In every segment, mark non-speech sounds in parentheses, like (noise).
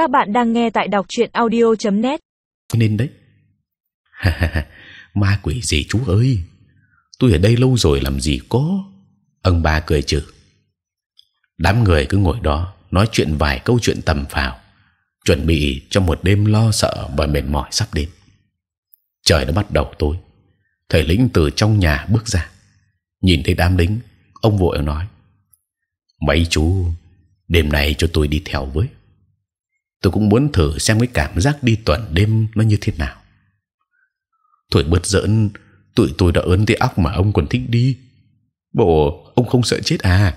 Các bạn đang nghe tại đọc truyện audio.net. Nên đấy. (laughs) Ma quỷ gì chú ơi? Tôi ở đây lâu rồi làm gì có? Ông ba cười trừ. Đám người cứ ngồi đó nói chuyện vài câu chuyện tầm phào, chuẩn bị cho một đêm lo sợ và mệt mỏi sắp đến. Trời đã bắt đầu tối. Thầy lĩnh từ trong nhà bước ra, nhìn thấy đám lính, ông vội nói: mấy chú đêm nay cho tôi đi theo với tôi cũng muốn thử xem cái cảm giác đi tuần đêm nó như thế nào. Tuổi bớt giỡn, tụi tôi đã ớn tới óc mà ông còn thích đi. Bộ, ông không sợ chết à?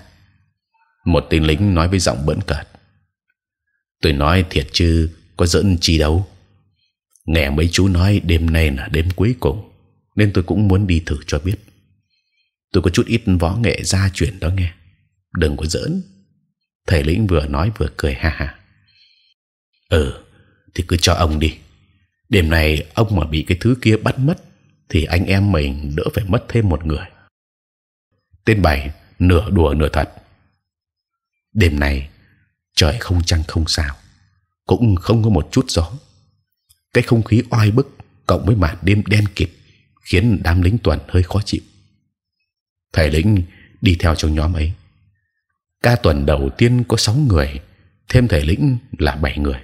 Một tên lính nói với giọng bỡn cợt. Tôi nói thiệt chứ, có giỡn chi đâu. Nghe mấy chú nói đêm nay là đêm cuối cùng, nên tôi cũng muốn đi thử cho biết. Tôi có chút ít võ nghệ gia truyền đó nghe. Đừng có giỡn. Thầy lĩnh vừa nói vừa cười ha ha ừ thì cứ cho ông đi. Đêm này ông mà bị cái thứ kia bắt mất, thì anh em mình đỡ phải mất thêm một người. Tên bảy, nửa đùa nửa thật. Đêm này trời không trăng không sao, cũng không có một chút gió. Cái không khí oai bức cộng với màn đêm đen kịt khiến đám lính tuần hơi khó chịu. Thầy lĩnh đi theo trong nhóm ấy. Ca tuần đầu tiên có sáu người, thêm thầy lĩnh là bảy người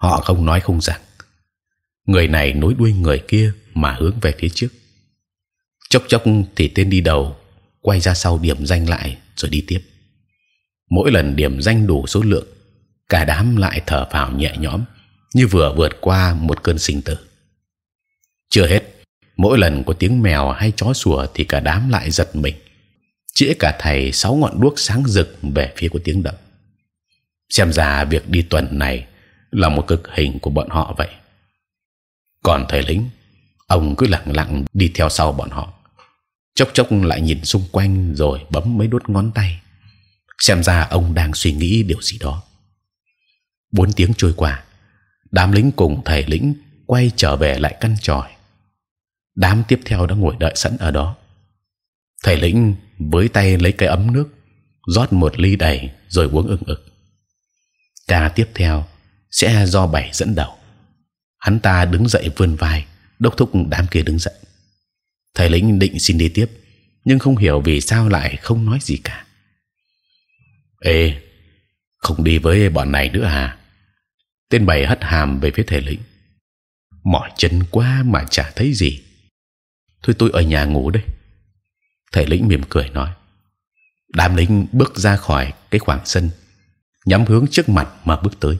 họ không nói không rằng người này nối đuôi người kia mà hướng về phía trước. Chốc chốc thì tên đi đầu quay ra sau điểm danh lại rồi đi tiếp. Mỗi lần điểm danh đủ số lượng, cả đám lại thở phào nhẹ nhõm, như vừa vượt qua một cơn sinh tử. Chưa hết, mỗi lần có tiếng mèo hay chó sủa thì cả đám lại giật mình, chĩa cả thầy sáu ngọn đuốc sáng rực về phía của tiếng động. Xem ra việc đi tuần này là một cực hình của bọn họ vậy. Còn thầy lính, ông cứ lặng lặng đi theo sau bọn họ. Chốc chốc lại nhìn xung quanh rồi bấm mấy đốt ngón tay, xem ra ông đang suy nghĩ điều gì đó. Bốn tiếng trôi qua, đám lính cùng thầy lĩnh quay trở về lại căn tròi. Đám tiếp theo đã ngồi đợi sẵn ở đó. Thầy lĩnh với tay lấy cái ấm nước, rót một ly đầy rồi uống ừng ực. Ca tiếp theo sẽ do bảy dẫn đầu. Hắn ta đứng dậy vươn vai, đốc thúc đám kia đứng dậy. Thầy lĩnh định xin đi tiếp, nhưng không hiểu vì sao lại không nói gì cả. Ê, không đi với bọn này nữa à? Tên bảy hất hàm về phía thầy lĩnh mỏi chân quá mà chả thấy gì. Thôi tôi ở nhà ngủ đây. Thầy lĩnh mỉm cười nói. Đám lính bước ra khỏi cái khoảng sân, nhắm hướng trước mặt mà bước tới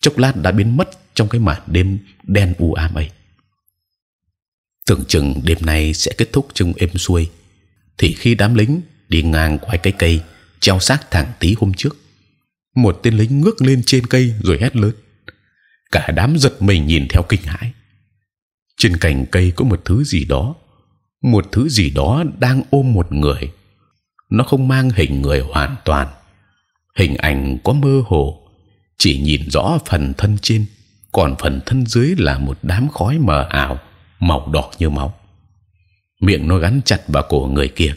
chốc lát đã biến mất trong cái màn đêm đen u ám ấy. Tưởng chừng đêm nay sẽ kết thúc trong êm xuôi, thì khi đám lính đi ngang qua cái cây treo xác thằng tí hôm trước, một tên lính ngước lên trên cây rồi hét lớn. Cả đám giật mình nhìn theo kinh hãi. Trên cành cây có một thứ gì đó, một thứ gì đó đang ôm một người. Nó không mang hình người hoàn toàn, hình ảnh có mơ hồ chỉ nhìn rõ phần thân trên, còn phần thân dưới là một đám khói mờ ảo, màu đỏ như máu. Miệng nó gắn chặt vào cổ người kia.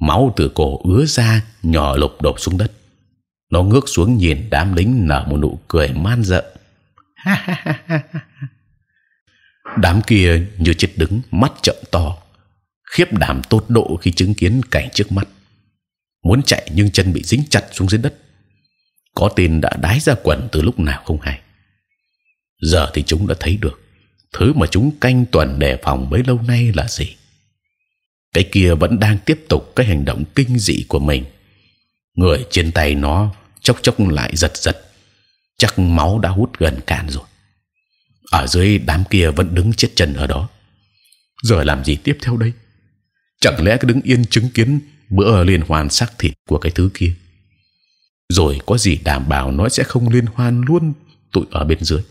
Máu từ cổ ứa ra, nhỏ lục đổ xuống đất. Nó ngước xuống nhìn đám lính nở một nụ cười man dợ. Đám kia như chết đứng, mắt trợn to. Khiếp đảm tột độ khi chứng kiến cảnh trước mắt. Muốn chạy nhưng chân bị dính chặt xuống dưới đất có tên đã đái ra quần từ lúc nào không hay? Giờ thì chúng đã thấy được, thứ mà chúng canh tuần đề phòng bấy lâu nay là gì? Cái kia vẫn đang tiếp tục cái hành động kinh dị của mình. Người trên tay nó chốc chốc lại giật giật, chắc máu đã hút gần cạn rồi. Ở dưới đám kia vẫn đứng chết chân ở đó. Giờ làm gì tiếp theo đây? Chẳng lẽ cứ đứng yên chứng kiến bữa liên hoàn xác thịt của cái thứ kia? Rồi có gì đảm bảo nó sẽ không liên hoan luôn, tụi ở bên dưới.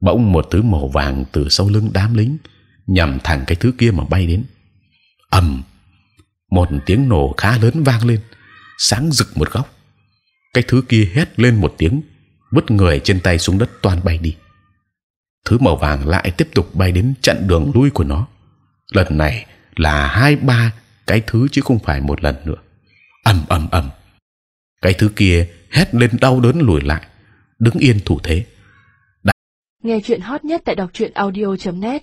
Bỗng một thứ màu vàng từ sau lưng đám lính nhằm thẳng cái thứ kia mà bay đến. Ầm! Một tiếng nổ khá lớn vang lên, sáng rực một góc. Cái thứ kia hét lên một tiếng, vứt người trên tay xuống đất toàn bay đi. Thứ màu vàng lại tiếp tục bay đến chặn đường lui của nó. Lần này là hai ba cái thứ chứ không phải một lần nữa. Ầm ầm ầm! Cái thứ kia hét lên đau đớn lùi lại. Đứng yên thủ thế. Đã... Nghe chuyện hot nhất tại đọc truyện audio.net